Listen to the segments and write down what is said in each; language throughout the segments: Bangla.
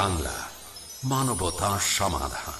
বাংলা মানবতা সমাধান।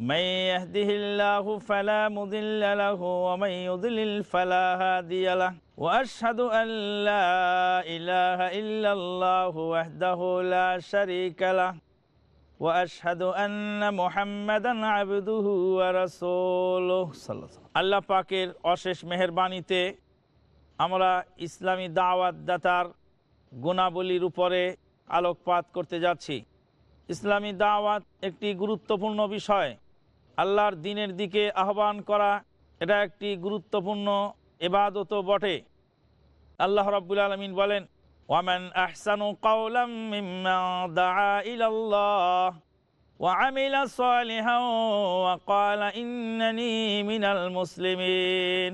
من يهده الله فلا مضل له ومن يضلل فلا هادي له وأشهد أن لا إله إلا الله وحده لا شريك له وأشهد أن محمدا عبده ورسوله صلى الله عليه وسلم আল্লাহ পাকের অশেষ মেহরবানিতে আমরা ইসলামী দাওয়াত দাতার গুণাবলীর উপরে আলোকপাত করতে যাচ্ছি ইসলামী দাওয়াত একটি গুরুত্বপূর্ণ বিষয় আল্লাহর দিনের দিকে আহ্বান করা এটা একটি গুরুত্বপূর্ণ এবাদত বটে আল্লাহ রাব্বুল আলমিন বলেন ওয়ামান আহসানু কাউলাম মিম্মা দাআ ইলাল্লাহ وعمل صالحا وقال إنني من المسلمين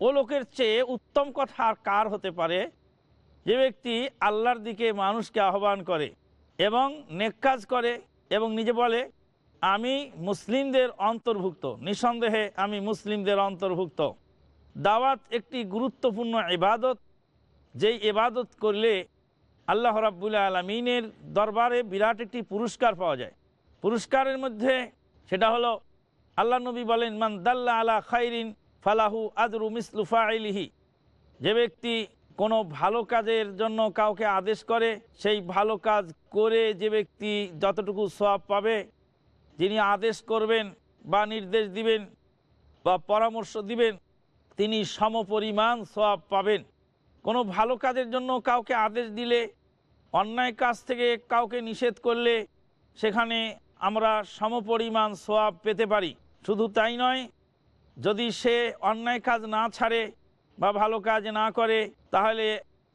ও লোকের চেয়ে উত্তম কথা আর কার হতে পারে যে ব্যক্তি আল্লাহর দিকে মানুষকে আহ্বান করে এবং নেক কাজ করে এবং নিজে বলে আমি মুসলিমদের অন্তর্ভুক্ত, নিঃসন্দেহে আমি মুসলিমদের অন্তর্ভুক্ত। দাওয়াত একটি গুরুত্বপূর্ণ ইবাদত, যেই ইবাদত করলে আল্লাহ রাব্বুল্লা আলমিনের দরবারে বিরাট একটি পুরস্কার পাওয়া যায়। পুরস্কারের মধ্যে সেটা হলো, আল্লাহ নবী বলেন, মান দাল্লা আলা খাইরিন ফালাহু আদরু মিসলুফা আইলিহি যে ব্যক্তি কোনো ভালো কাজের জন্য কাউকে আদেশ করে, সেই ভালো কাজ করে যে ব্যক্তি যতটুকু সব পাবে যিনি আদেশ করবেন বা নির্দেশ দিবেন বা পরামর্শ দিবেন, তিনি সমপরিমাণ সব পাবেন। কোনো ভালো কাজের জন্য কাউকে আদেশ দিলে, অন্যায় কাজ থেকে কাউকে নিষেধ করলে, সেখানে আমরা সমপরিমাণ সোয়াব পেতে পারি। শুধু তাই নয়, যদি সে অন্যায় কাজ না ছাড়ে বা ভালো কাজ না করে, তাহলে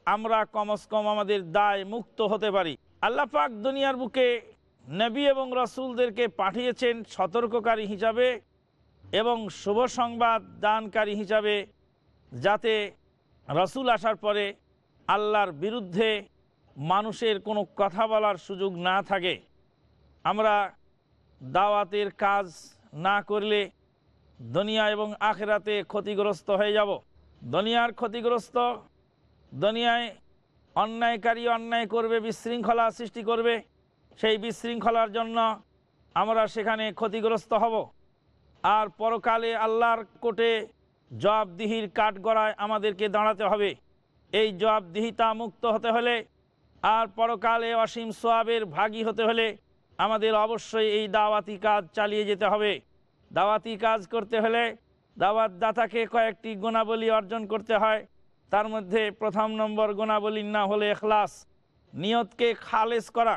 আমরা কমস কম আমাদের দায় মুক্ত হতে পারি। আল্লাহ পাক দুনিয়ার বুকে নবী এবং রসুলদেরকে পাঠিয়েছেন সতর্ককারী হিসাবে এবং শুভ সংবাদ দানকারী হিসাবে, যাতে রসুল আসার পরে আল্লাহর বিরুদ্ধে মানুষের কোনো কথা বলার সুযোগ না থাকে। আমরা দাওয়াতের কাজ না করলে দুনিয়া এবং আখেরাতে ক্ষতিগ্রস্ত হয়ে যাব। দুনিয়ার ক্ষতিগ্রস্ত দুনিয়ায় অন্যায়কারী অন্যায় করবে, বিশৃঙ্খলা সৃষ্টি করবে। সেই বিশৃঙ্খলার জন্য আমরা সেখানে ক্ষতিগ্রস্ত হব। আর পরকালে আল্লাহর কোটে জবাবদিহির কাঠগড়ায় আমাদেরকে দাঁড়াতে হবে। এই জবাবদিহিতা মুক্ত হতে হলে আর পরকালে অসীম সোয়াবের ভাগী হতে হলে আমাদের অবশ্যই এই দাওয়াতি কাজ চালিয়ে যেতে হবে। দাওয়াতি কাজ করতে হলে দাওয়াত দাতাকে কয়েকটি গুণাবলী অর্জন করতে হয়। তার মধ্যে প্রথম নম্বর গুণাবলীর না হলে এখলাস। নিয়তকে খালেস করা।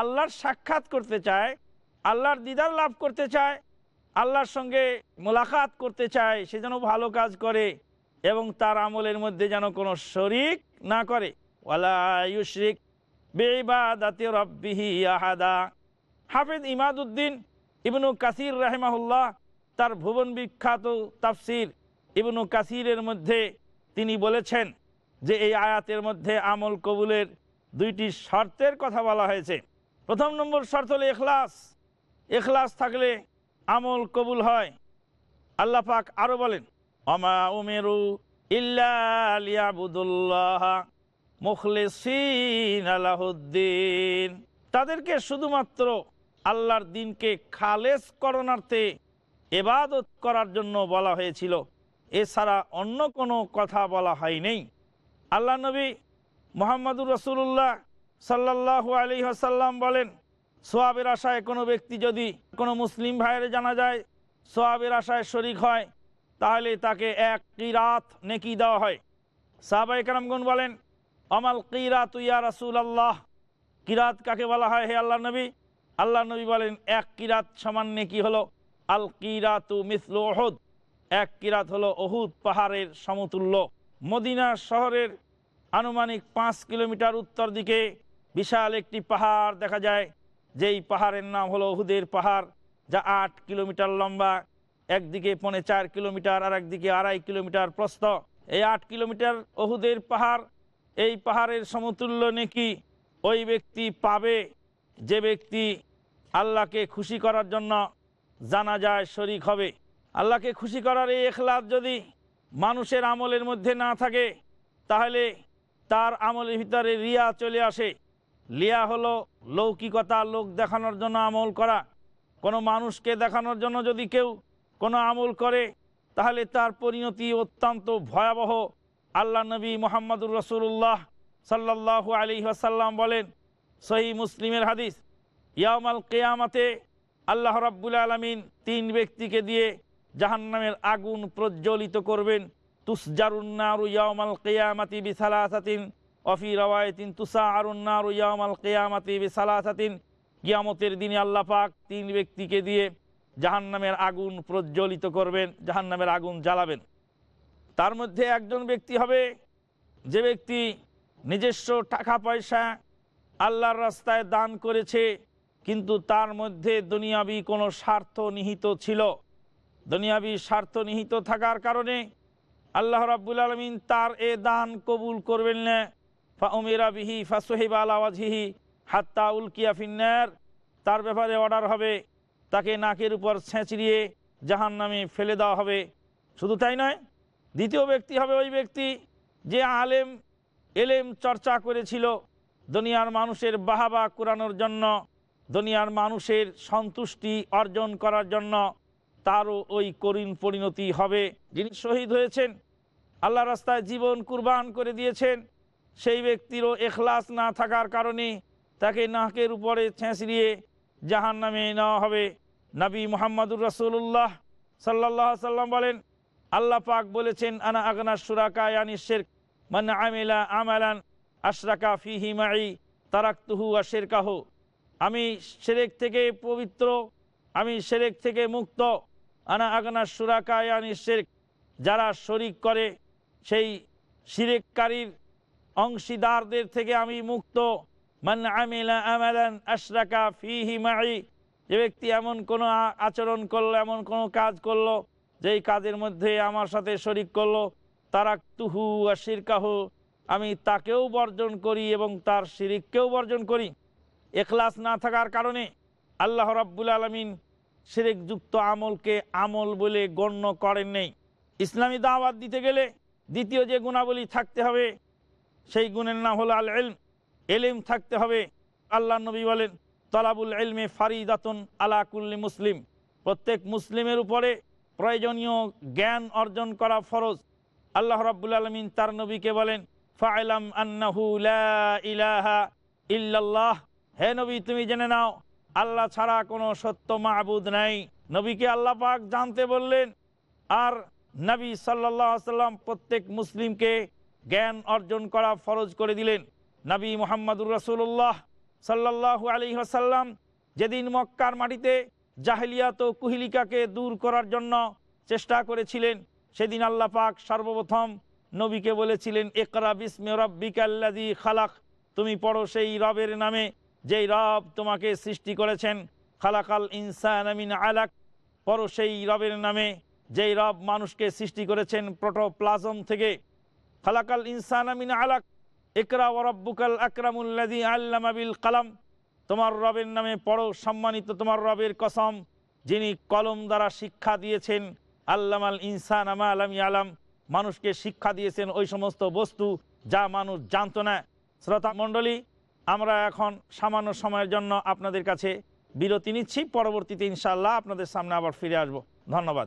আল্লাহর সাক্ষাৎ করতে চায়, আল্লাহর দিদার লাভ করতে চায়, আল্লাহর সঙ্গে মোলাকাত করতে চায়, সে যেন ভালো কাজ করে এবং তার আমলের মধ্যে যেন কোনো শরিক না করে। ওয়ালা ইউশরিক বেবাদাতি রব্বিহি আহাদা। হাফিজ ইমাদুদ্দিন ইবনু কাসির রাহেমাহুল্লাহ তার ভুবন বিখ্যাত তাফসির ইবনু কাসিরের মধ্যে তিনি বলেছেন যে এই আয়াতের মধ্যে আমল কবুলের দুইটি শর্তের কথা বলা হয়েছে। প্রথম নম্বর শর্ত হলো এখলাস এখলাস থাকলে আমল কবুল হয়। আল্লাহ পাক আরও বলেন অমা উমেরু ইল্লাহ মুখলেসিন আলাহদ্দিন তাদেরকে শুধুমাত্র আল্লাহর দিনকে খালেস করণার্থে এবাদত করার জন্য বলা হয়েছিল। এছাড়া অন্য কোনো কথা বলা হয়নি। আল্লাহ নবী মোহাম্মদুর রসুল্লাহ সাল্লাহু আলী আসাল্লাম বলেন, সোয়াবের আশায় কোনো ব্যক্তি যদি কোনো মুসলিম ভাইয়ের জানা যায় সোয়াবের আশায় শরিক হয়, তাহলে তাকে এক কিরাত নেকি দেওয়া হয়। সাহাবাই কালামগুন বলেন, অমাল কিরাত ইয়া রাসুল আল্লাহ কিরাত কাকে বলা হয় হে আল্লাহ নবী? আল্লাহ নবী বলেন, এক কিরাত সমান নেকি হলো আল কিরাতু মিসলু ওহুদ এক কিরাত হলো অহুদ পাহাড়ের সমতুল্য। মদিনা শহরের আনুমানিক পাঁচ কিলোমিটার উত্তর দিকে বিশাল একটি পাহাড় দেখা যায়, যেই পাহাড়ের নাম হলো অহুদের পাহাড়, যা আট কিলোমিটার লম্বা, একদিকে পনে চার কিলোমিটার আর একদিকে আড়াই কিলোমিটার প্রস্থ। এই আট কিলোমিটার অহুদের পাহাড়, এই পাহাড়ের সমতুল্য নেকি ওই ব্যক্তি পাবে, যে ব্যক্তি আল্লাহকে খুশি করার জন্য জানা যায় শরিক হবে। আল্লাহকে খুশি করার এই এখলাস যদি মানুষের আমলের মধ্যে না থাকে, তাহলে তার আমলের ভিতরে রিয়া চলে আসে। লিয়া হলো লৌকিকতা, লোক দেখানোর জন্য আমল করা। কোনো মানুষকে দেখানোর জন্য যদি কেউ কোনো আমল করে, তাহলে তার পরিণতি অত্যন্ত ভয়াবহ। আল্লাহ নবী মোহাম্মদুর রসুল্লাহ সাল্লাহু আলী আসাল্লাম বলেন সহি মুসলিমের হাদিস ইয়ামাল কেয়ামাতে আল্লাহ রাব্বুল আলমিন তিন ব্যক্তিকে দিয়ে জাহান্নামের আগুন প্রজ্বলিত করবেন। তুসজারুন্নারু ইয়ামাল কেয়ামাতি বিসালাসাতিন অফি রওয়ায়তিন তুসা আরুন্নারু ইয়ামাল কেয়ামাতি বিসালাসাতিন। কিয়ামতের দিনে আল্লাহ পাক তিন ব্যক্তিকে দিয়ে জাহান্নামের আগুন প্রজ্বলিত করবেন, জাহান্নামের আগুন জ্বালাবেন। তার মধ্যে একজন ব্যক্তি হবে, যে ব্যক্তি নিজস্ব টাকা পয়সা আল্লাহর রাস্তায় দান করেছে, কিন্তু তার মধ্যে দুনিয়াবি কোনো স্বার্থ নিহিত ছিল। দুনিয়াবি স্বার্থ নিহিত থাকার কারণে আল্লাহ রাব্বুল আলমিন তার এ দান কবুল করবেন না। ফা উমিরা বিহি ফা সোহেব আলাওয়াজহি হাত্তা উলকিয়া ফিন্নার। তার ব্যাপারে অর্ডার হবে, তাকে নাকের উপর ছেঁচড়িয়ে জাহান নামে ফেলে দেওয়া হবে। শুধু তাই নয়, দ্বিতীয় ব্যক্তি হবে ওই ব্যক্তি যে আলেম, এলেম চর্চা করেছিল দুনিয়ার মানুষের বাহাবা কুরানোর জন্য, দুনিয়ার মানুষের সন্তুষ্টি অর্জন করার জন্য তারও ওই করিন পরিণতি হবে। যিনি শহীদ হয়েছেন, আল্লাহ রাস্তায় জীবন কুরবান করে দিয়েছেন সেই ব্যক্তিরও এখলাস না থাকার কারণে তাকে নাকের উপরে ছেঁচড়িয়ে জাহান নামে নেওয়া হবে। নবী মোহাম্মদুর রসুল্লাহ সাল্লাহ সাল্লাম বলেন, আল্লাহ পাক বলেছেন, আনা আগনা সুরাকা ইয়ানি শের মানে আমিলা আমালান আশরাকা ফিহি মাই, তারাক্তুহু আর শেরকাহ। আমি সেরেক থেকে পবিত্র, আমি সেরেক থেকে মুক্ত। আনা আগনা সুরাকা ইয়ানি শের যারা শরিক করে, সেই শিরেককারীর অংশীদারদের থেকে আমি মুক্ত। মান মাই। যে ব্যক্তি এমন কোনো আচরণ করল, এমন কোনো কাজ করল, যেই কাজের মধ্যে আমার সাথে শরিক করল তারা তুহু আর শিরকাহ, আমি তাকেও বর্জন করি এবং তার শিরিককেও বর্জন করি। এখলাস না থাকার কারণে আল্লাহ রাব্বুল আলমিন শিরিকযুক্ত আমলকে আমল বলে গণ্য করেন নেই। ইসলামী দাওয়াত দিতে গেলে দ্বিতীয় যে গুণাবলী থাকতে হবে সেই গুণের নাম হলো আল এলম এলিম থাকতে হবে আল্লাহ নবী বলেন, তলাবুল এলমে ফারিদাতুন আলা কুল্লি মুসলিম। প্রত্যেক মুসলিমের উপরে প্রয়োজনীয় জ্ঞান অর্জন করা ফরজ। আল্লাহ রাব্বুল আলমিন তার নবীকে বলেন, ফাইলাম আন্নাহু ইলাহা ইল্লাল্লাহ। হে নবী, তুমি জেনে নাও, আল্লাহ ছাড়া কোনো সত্য মাহবুদ নাই। নবীকে আল্লাহ পাক জানতে বললেন, আর নবী সাল্লাহ সাল্লাম প্রত্যেক মুসলিমকে জ্ঞান অর্জন করা ফরজ করে দিলেন। নবী মোহাম্মদুর রসুল্লাহ সাল্লাহ আলী আসাল্লাম যেদিন মক্কার মাটিতে জাহেলিয়াত ও কুহিলিকাকে দূর করার জন্য চেষ্টা করেছিলেন, সেদিন আল্লাহ পাক সর্বপ্রথম নবীকে বলেছিলেন একরা বিসমে রব্বিকাল্লাদি খালাক। তুমি পড়ো সেই রবের নামে, যেই রব তোমাকে সৃষ্টি করেছেন। খালাকাল ইনসান আমিন আলাক। পড়ো সেই রবের নামে, যেই রব মানুষকে সৃষ্টি করেছেন প্রোটোপ্লাজম থেকে। খালাকাল ইনসান আমিন আলাক, ইকরা ওরব্বুকাল আকরামুল্লাদি আল্লামা বিল কালাম। তোমার রবের নামে পড়ো, সম্মানিত তোমার রবের কসম, যিনি কলম দ্বারা শিক্ষা দিয়েছেন, আল্লামাল ইনসান আমা আলামি আলাম মানুষকে শিক্ষা দিয়েছেন ওই সমস্ত বস্তু যা মানুষ জানতো না। শ্রোতা মণ্ডলী, আমরা এখন সামান্য সময়ের জন্য আপনাদের কাছে বিরতি নিচ্ছি। পরবর্তীতে ইনশাল্লাহ আপনাদের সামনে আবার ফিরে আসব। ধন্যবাদ।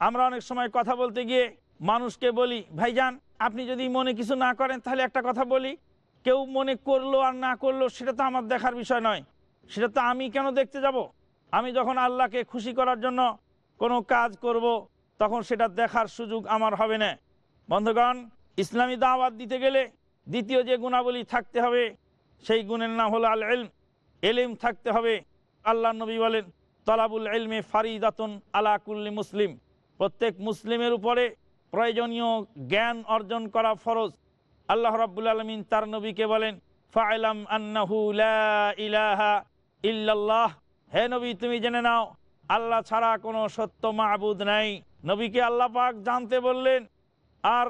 আমরা অনেক সময় কথা বলতে গিয়ে মানুষকে বলি, ভাইজান, আপনি যদি মনে কিছু না করেন, তাহলে একটা কথা বলি। কেউ মনে করল আর না করল, সেটা তো আমার দেখার বিষয় নয়। সেটা তো আমি কেন দেখতে যাব? আমি যখন আল্লাহকে খুশি করার জন্য কোনো কাজ করব, তখন সেটা দেখার সুযোগ আমার হবে না। বন্ধুগণ, ইসলামী দাওয়াত দিতে গেলে দ্বিতীয় যে গুণাবলী থাকতে হবে, সেই গুণের নাম হলো আল এলম এলিম থাকতে হবে। আল্লাহ নবী বলেন, তলাবুল এলমে ফারিদাতুন আলা কুল্লি মুসলিম। প্রত্যেক মুসলিমের উপরে প্রয়োজনীয় জ্ঞান অর্জন করা ফরজ। আল্লাহ রাব্বুল আলমিন তার নবীকে বলেন ফাইলাম ইলাহা ইল্লাল্লাহ। হে নবী, তুমি জেনে নাও, আল্লাহ ছাড়া কোনো সত্য মাহবুদ নাই। নবীকে আল্লাহ পাক জানতে বললেন, আর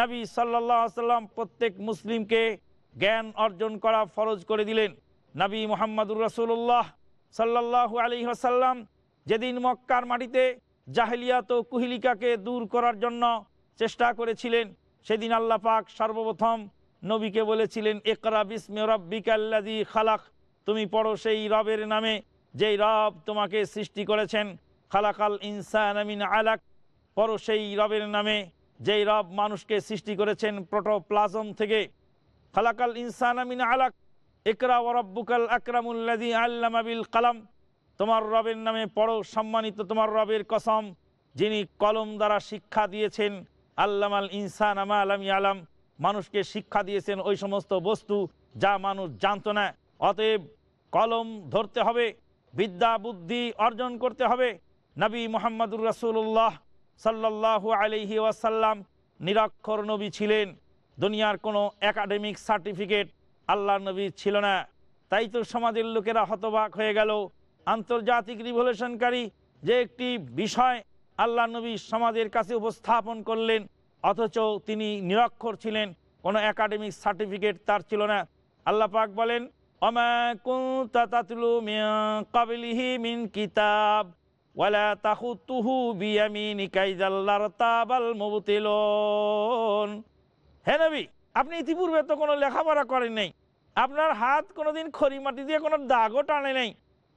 নবী সাল্লাহ সাল্লাম প্রত্যেক মুসলিমকে জ্ঞান অর্জন করা ফরজ করে দিলেন। নবী মোহাম্মদুর রসুল্লাহ সাল্লাহ আলী আসাল্লাম যেদিন মক্কার মাটিতে জাহেলিয়াত ও কুহিলিকাকে দূর করার জন্য চেষ্টা করেছিলেন। সেদিন আল্লাহ পাক সর্বপ্রথম নবীকে বলেছিলেন একরা বিস্মে রব্বিকাল্লাদি খালাক। তুমি পড়ো সেই রবের নামে, যেই রব তোমাকে সৃষ্টি করেছেন। খালাকাল ইনসান আমিন আলাক। পড়ো সেই রবের নামে, যেই রব মানুষকে সৃষ্টি করেছেন প্রোটোপ্লাজম থেকে। খালাকাল ইনসান আমিন আলাক। একরা ওরব্বুকাল আকরামুল্লাদি আল্লামা বিল কালাম। তোমার রবের নামে পড়ো, সম্মানিত তোমার রবের কসম, যিনি কলম দ্বারা শিক্ষা দিয়েছেন আল্লাম আল ইনসান আমা আলামি আলাম মানুষকে শিক্ষা দিয়েছেন ওই সমস্ত বস্তু যা মানুষ জানতো না। অতএব কলম ধরতে হবে, বিদ্যা বুদ্ধি অর্জন করতে হবে। নবী মোহাম্মদুর রাসুল্লাহ সাল্লাল্লাহু আলহি ওয়াসাল্লাম নিরক্ষর নবী ছিলেন। দুনিয়ার কোনো একাডেমিক সার্টিফিকেট আল্লাহ নবী ছিল না। তাই তো সমাজের লোকেরা হতবাক হয়ে গেল। আন্তর্জাতিক রিভলিউশনকারী যে একটি বিষয় আল্লাহ নবী সমাজের কাছে উপস্থাপন করলেন, অথচ তিনি নিরক্ষর ছিলেন, কোনো একাডেমিক সার্টিফিকেট তার ছিল না। আল্লাহ পাক বলেন মিন কিতাব আপনি ইতিপূর্বে তো কোনো লেখাপড়া করেন নাই। আপনার হাত কোনোদিন খড়ি মাটি দিয়ে কোনো দাগও টানে নাই।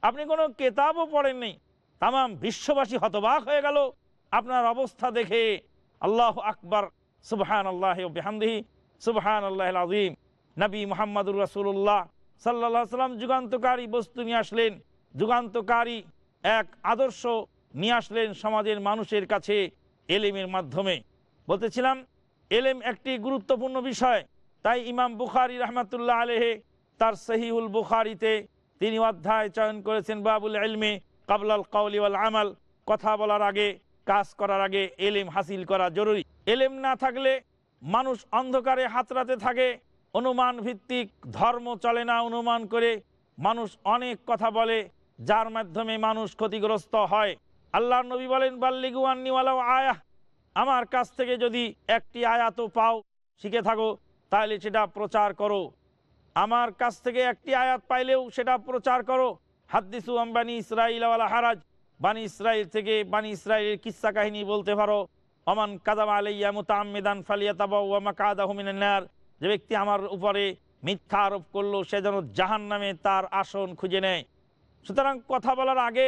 আপনি কোনো কেতাবও পড়েন নাই তামাম বিশ্ববাসী হতবাক হয়ে গেল। আপনার অবস্থা দেখে আল্লাহ আকবর সুবহান আল্লাহ বেহামদিহি সুবহান আল্লাহ আজিম নবী মোহাম্মদুর রাসুল্লাহ সাল্লাহ সাল্লাম যুগান্তকারী বস্তু নিয়ে আসলেন। যুগান্তকারী এক আদর্শ নিয়ে আসলেন সমাজের মানুষের কাছে এলিমের মাধ্যমে। বলতেছিলাম, এলেম একটি গুরুত্বপূর্ণ বিষয়। তাই ইমাম বুখারি রহমাতুল্লাহ আলেহে তার সহিউল বুখারিতে তিনি অধ্যায় চয়ন করেছেন বাবুল এলমে কাবলাল কাউলিওয়াল আমাল। কথা বলার আগে, কাজ করার আগে এলেম হাসিল করা জরুরি। এলেম না থাকলে মানুষ অন্ধকারে হাতরাতে থাকে। অনুমান ভিত্তিক ধর্ম চলে না অনুমান করে মানুষ অনেক কথা বলে, যার মাধ্যমে মানুষ ক্ষতিগ্রস্ত হয়। আল্লাহ নবী বলেন বাল্লিগুয়ান্নিওয়ালাও আয়া আমার কাছ থেকে যদি একটি আয়াত পাও, শিখে থাকো, তাহলে সেটা প্রচার করো। আমার কাছ থেকে একটি আয়াত পাইলেও সেটা প্রচার করো। হাদ্দিসু আম্বানি ইসরাইল হারাজ। বানি ইসরাইল থেকে বানি ইসরাইলের কিস্সা কাহিনী বলতে পারো। অমান কাদাম আলাইয়া মুতাম্মেদান ফালিয়াতাবা কাদাহমিনার যে ব্যক্তি আমার উপরে মিথ্যা আরোপ করল, সে যেন জাহান নামে তার আসন খুঁজে নেয়। সুতরাং কথা বলার আগে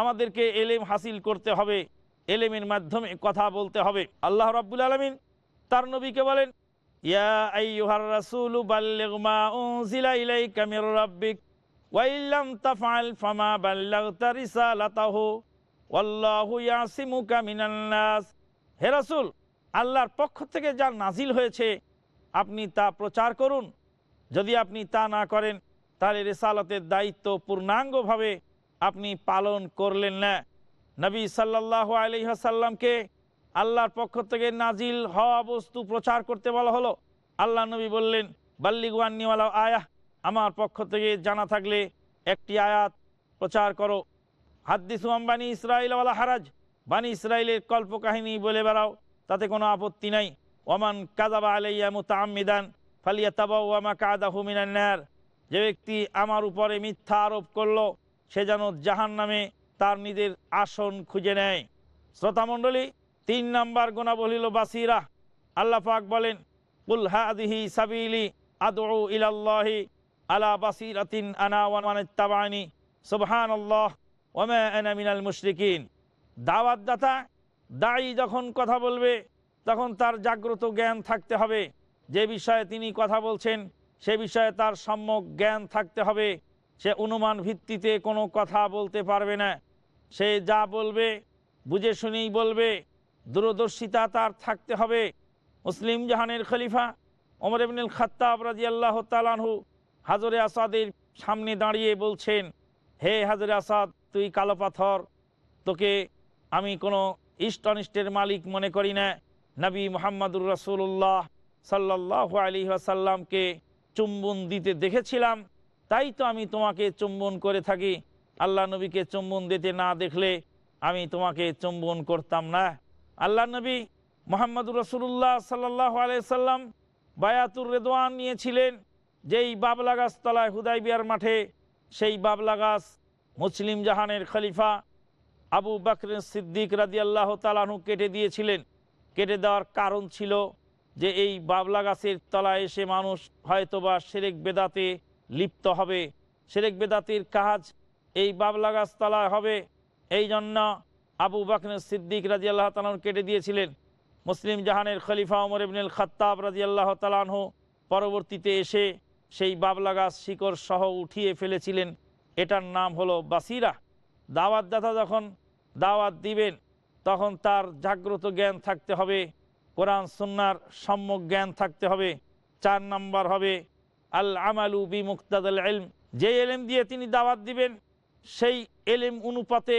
আমাদেরকে এলেম হাসিল করতে হবে। এলেমের মাধ্যমে কথা বলতে হবে। আল্লাহ রাব্বুল আলমিন তার নবীকে বলেন হে রাসূল, আল্লাহর পক্ষ থেকে যা নাজিল হয়েছে, আপনি তা প্রচার করুন। যদি আপনি তা না করেন, তাহলে রেসালতের দায়িত্ব পূর্ণাঙ্গভাবে আপনি পালন করলেন না। নবী সাল্লাহ আলহাসাল্লামকে আল্লাহর পক্ষ থেকে নাজিল হওয়া বস্তু প্রচার করতে বলা হলো। আল্লাহ নবী বললেন বাল্লিগুয়ান্নিওয়ালা আয়াহ আমার পক্ষ থেকে জানা থাকলে একটি আয়াত প্রচার করো। হাদ্দিসু আম্বানি ইসরায়েলওয়ালা হারাজ। বানি ইসরায়েলের কল্পকাহিনী বলে বেড়াও, তাতে কোনো আপত্তি নাই। ওমান কাদাবা আলাইয়া মুতামিদান ফালিয়া তাবা ওয়ামা কাদাহু মিনান্নার যে ব্যক্তি আমার উপরে মিথ্যা আরোপ করল, সে যেন জাহান নামে তার নিজের আসন খুঁজে নেয়। শ্রোতামণ্ডলী তিন নাম্বার গোনা বলিল, বাসিরা, আল্লাহ পাক বলেন, কুল সাবিলি আদউ ইলাল্লাহি আলা বাসিরাতিন আনা ওয়া মান ইত্তাবানি সুবহানাল্লাহ ওয়া মা মিনাল মুশরিকিন। দাওয়াত দাতা দায়ী যখন কথা বলবে, তখন তার জাগ্রত জ্ঞান থাকতে হবে। যে বিষয়ে তিনি কথা বলছেন, সে বিষয়ে তার সম্যক জ্ঞান থাকতে হবে। সে অনুমান ভিত্তিতে কোনো কথা বলতে পারবে না। সে যা বলবে, বুঝে শুনেই বলবে দূরদর্শিতা তার থাকতে হবে। মুসলিম জাহানের খলিফা ওমর ইবনুল খাত্তাব রাজি আল্লাহ তালানহু হাজরে আসাদের সামনে দাঁড়িয়ে বলছেন, হে হাজরে আসাদ, তুই কালো পাথর, তোকে আমি কোনো ইষ্ট অনিষ্টের মালিক মনে করি না। নবী মোহাম্মদুর রসুল্লাহ সাল্লাহ আলী আসাল্লামকে চুম্বন দিতে দেখেছিলাম। তাই তো আমি তোমাকে চুম্বন করে থাকি। আল্লাহ নবীকে চুম্বন দিতে না দেখলে আমি তোমাকে চুম্বন করতাম না। আল্লাহ নবী মোহাম্মদুর রসুল্লাহ সাল্লাহ আলাইসাল্লাম বায়াতুর রেদোয়ান নিয়েছিলেন, যেই বাবলা গাছ তলায় হুদাই বিয়ার মাঠে, সেই বাবলা গাছ মুসলিম জাহানের খলিফা আবু বাকর সিদ্দিক রাজি আল্লাহ তালাহু কেটে দিয়েছিলেন। কেটে দেওয়ার কারণ ছিল যে এই বাবলা গাছের তলায় এসে মানুষ হয়তোবা সেরেক বেদাতে লিপ্ত হবে। সেরেক বেদাতির কাজ এই বাবলা গাছ তলায় হবে। এই জন্য আবু বাকর সিদ্দিক রাজি আল্লাহ তালাহ কেটে দিয়েছিলেন। মুসলিম জাহানের খলিফা ওমর ইবনুল খত্তাব রাজি আল্লাহ তালাহ পরবর্তীতে এসে সেই বাবলা গাছ শিকড় সহ উঠিয়ে ফেলেছিলেন। এটার নাম হলো বাসিরা। দাওয়াত দাওয়াতদাতা যখন দাওয়াত দিবেন, তখন তার জাগ্রত জ্ঞান থাকতে হবে, কোরআন সুন্নার সম্যক জ্ঞান থাকতে হবে, চার নাম্বার হবে আল আমালু বি মুক্তাদ এলম যে এলেম দিয়ে তিনি দাওয়াত দিবেন, সেই এলেম অনুপাতে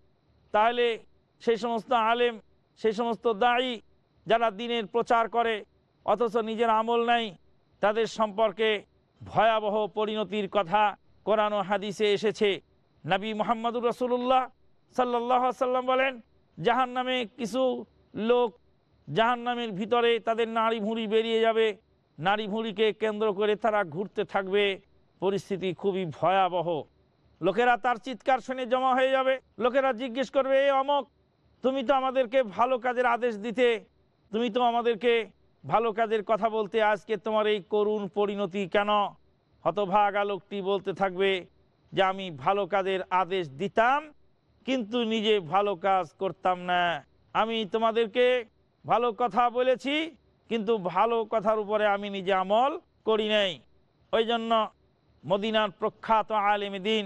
তাহলে সেই সমস্ত আলেম, সেই সমস্ত দায়ী যারা দিনের প্রচার করে, অথচ নিজের আমল নাই, তাদের সম্পর্কে ভয়াবহ পরিণতির কথা কোরআন হাদিসে এসেছে। নবী মোহাম্মদুর রসুল্লাহ সাল্লাহ সাল্লাম বলেন জাহান নামে কিছু লোক জাহান নামের ভিতরে তাদের নাড়ি ভুঁড়ি বেরিয়ে যাবে নাড়ি ভুঁড়িকে কেন্দ্র করে তারা ঘুরতে থাকবে। পরিস্থিতি খুবই ভয়াবহ। লোকেরা তার চিৎকার শুনে জমা হয়ে যাবে। লোকেরা জিজ্ঞেস করবে, এ অমক, তুমি তো আমাদেরকে ভালো কাজের আদেশ দিতে, তুমি তো আমাদেরকে ভালো কাজের কথা বলতে আজকে তোমার এই করুণ পরিণতি কেন? হতভাগা লোকটি বলতে থাকবে যে, আমি ভালো কাজের আদেশ দিতাম, কিন্তু নিজে ভালো কাজ করতাম না। আমি তোমাদেরকে ভালো কথা বলেছি, কিন্তু ভালো কথার উপরে আমি নিজে আমল করি নাই। ওই জন্য মদিনার প্রখ্যাত আলেম দিন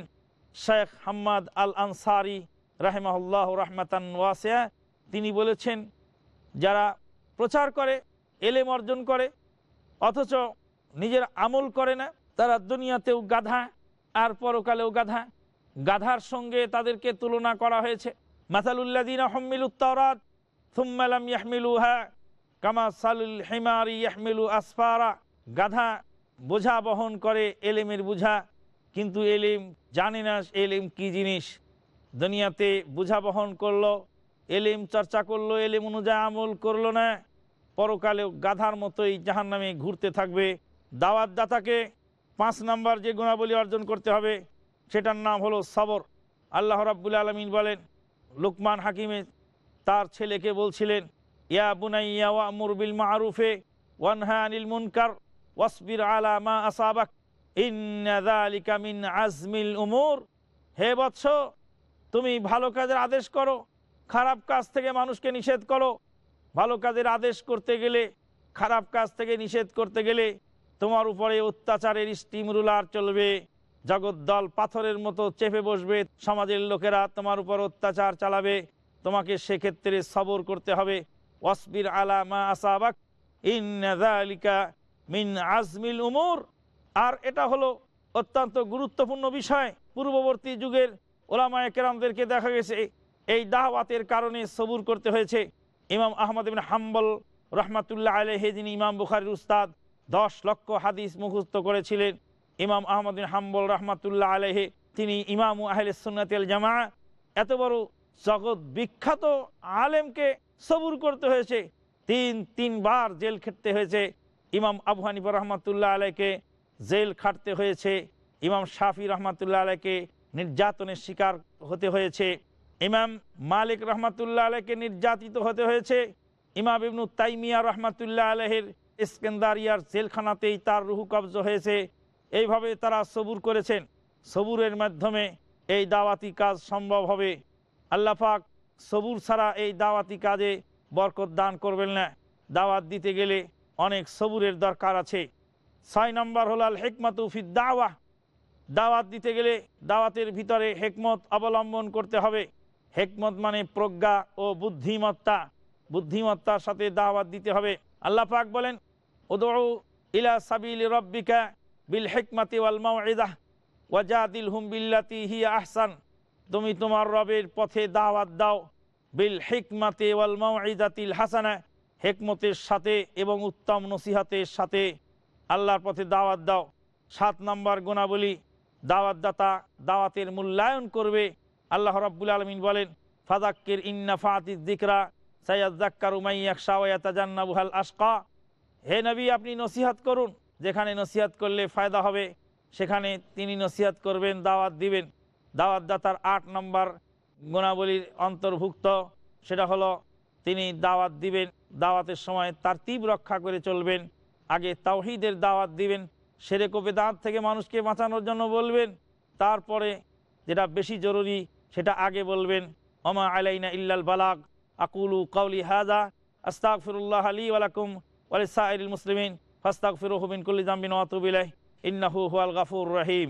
শেখ হাম্মাদ আল আনসারি রাহেমাহুল্লাহ রহমাতান ওয়াসিয়া, তিনি বলেছেন, যারা প্রচার করে, এলেম অর্জন করে, অথচ নিজের আমল করে না, তারা দুনিয়াতেও গাধা, আর পরকালেও গাধা। গাধার সঙ্গে তাদেরকে তুলনা করা হয়েছে। মাসালুল্লাদিন হম্মিলুত্তরাত থুম্মালাম ইয়াহমিলুহা, কামা সালুল হিমারি ইয়াহমিলু আসফারা। গাধা বোঝা বহন করে, এলেমের বোঝা। কিন্তু এলিম জানে না এলিম কি জিনিস। দুনিয়াতে বোঝা বহন করল, এলিম চর্চা করল, এলিম অনুযায়ী আমল করল না। পরকালেও গাধার মতোই জাহান নামে ঘুরতে থাকবে। দাওয়াত দাতাকে পাঁচ নাম্বার যে গুণাবলী অর্জন করতে হবে, সেটার নাম হলো সবর। আল্লাহ রাব্বুল আলমিন বলেন, লুকমান হাকিমে তার ছেলেকে বলছিলেন, ইয়া বুনাইয়া ওয়া মুরবিল মারুফে, ওয়ানহা আনিল মুনকার, ওয়াসবির আলা মা আসাবাক। আজমিল উমুর। হে বৎস, তুমি ভালো কাজের আদেশ করো, খারাপ কাজ থেকে মানুষকে নিষেধ করো। ভালো কাজের আদেশ করতে গেলে, খারাপ কাজ থেকে নিষেধ করতে গেলে তোমার উপরে অত্যাচারের স্টিম রুলার চলবে জগদ্দল পাথরের মতো চেপে বসবে, সমাজের লোকেরা তোমার উপর অত্যাচার চালাবে, তোমাকে সেক্ষেত্রে সবর করতে হবে। ওয়াসবির আলা মা আসাবাক ইন্নাযালিকা মিন আজমিল উমুর। আর এটা হলো অত্যন্ত গুরুত্বপূর্ণ বিষয়। পূর্ববর্তী যুগের ওলামায় কেরামদেরকে দেখা গেছে, এই দাওয়াতের কারণে সবুর করতে হয়েছে। ইমাম আহমদ বিন হাম্বল রহমাতুল্লাহ আলহে যিনি ইমাম বুখারির উস্তাদ, দশ লক্ষ হাদিস মুখস্থ করেছিলেন। ইমাম আহমদ বিন হাম্বল রহমাতুল্লাহ আলহে তিনি ইমাম আহলে সুন্নাতেল জামা এত বড় জগৎ বিখ্যাত আলেমকে সবুর করতে হয়েছে। তিন, তিনবার জেল খেটতে হয়েছে। ইমাম আবু হানিফা রহমতুল্লাহ আলাইকে জেল খাটতে হয়েছে, ইমাম শাফি রহমতুল্লাহ আলাইকে নির্যাতনের শিকার হতে হয়েছে, ইমাম মালিক রহমতুল্লাহ আলাইকে নির্যাতিত হতে হয়েছে, ইমাম ইবনু তাইমিয়া রহমতুল্লাহ আলহের ইস্কেন্দারিয়ার জেলখানাতেই তার রুহু কবজ হয়েছে। এইভাবে তারা সবুর করেছেন। সবুরের মাধ্যমে এই দাওয়াতি কাজ সম্ভব হবে। আল্লাপাক সবুর ছাড়া এই দাওয়াতি কাজে বরকত দান করবেন না। দাওয়াত দিতে গেলে অনেক সবুরের দরকার আছে। ছয় নম্বর হল আল হেকমত উফিদ দাওয়া দাওয়াত দিতে গেলে দাওয়াতের ভিতরে হেকমত অবলম্বন করতে হবে। হেকমত মানে প্রজ্ঞা ও বুদ্ধিমত্তা। বুদ্ধিমত্তার সাথে দাওয়াত দিতে হবে। আল্লাহ পাক বলেন ওদৌ ইলা সাবিল রব্বিকা বিল হেকমাতি ওয়াল মাউইদাহ ওয়াজাদিল হুম বিল্লাতি হিয়া আহসান। তুমি তোমার রবের পথে দাওয়াত দাও বিল হেকমাতে ওয়াল মাউইদাতিল হাসানা। হেকমতের সাথে এবং উত্তম নসিহাতের সাথে আল্লাহর পথে দাওয়াত দাও। সাত নম্বর গুণাবলী, দাওয়াতদাতা দাওয়াতের মূল্যায়ন করবে। আল্লাহ রাব্বুল আলমিন বলেন ফাদাক্কির ইন্না ফাতিদ দিকরা মাইয়াকশা ওয়াতাজান্নাবুহাল আশকা। হে নবী, আপনি নসিহাত করুন। যেখানে নসিহাত করলে ফায়দা হবে, সেখানে তিনি নসিহাত করবেন, দাওয়াত দিবেন। দাওয়াতদাতার আট নম্বর গুণাবলীর অন্তর্ভুক্ত, সেটা হলো তিনি দাওয়াত দিবেন, দাওয়াতের সময় তার তীব রক্ষা করে চলবেন। আগে তাওহিদের দাওয়াত দিবেন সেরে কোপে দাঁত থেকে মানুষকে বাঁচানোর জন্য বলবেন, তারপরে যেটা বেশি জরুরি সেটা আগে বলবেন অমা আলাইনা ইল্লাল বালাক আকুলু কাউলি হাজা আস্তাক ফিরুল্লাহ আলী ওয়ালাকুম ওয়ালিসাইল মুসলিমিন ফাস্তাক ফিরুহবিন কুল্লি জাম্বিন ওয়াতুবিল্লাহ ইন্নাহু হুয়াল গাফুর রহিম।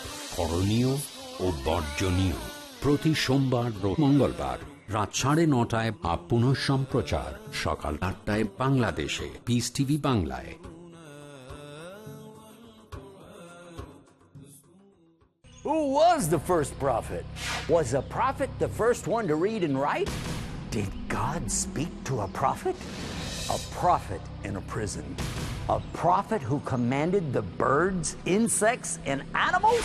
করণীয় ও বর্জনীয় প্রতি সোমবার ও মঙ্গলবার রাত সাড়ে নটায় বা পুনঃ সম্প্রচার সকাল আটটায় বাংলাদেশে পিস টিভি বাংলায় Who was the first prophet? Was a prophet the first one to read and write? Did God speak to a prophet? A prophet in a prison. A prophet who commanded the birds, insects, and animals?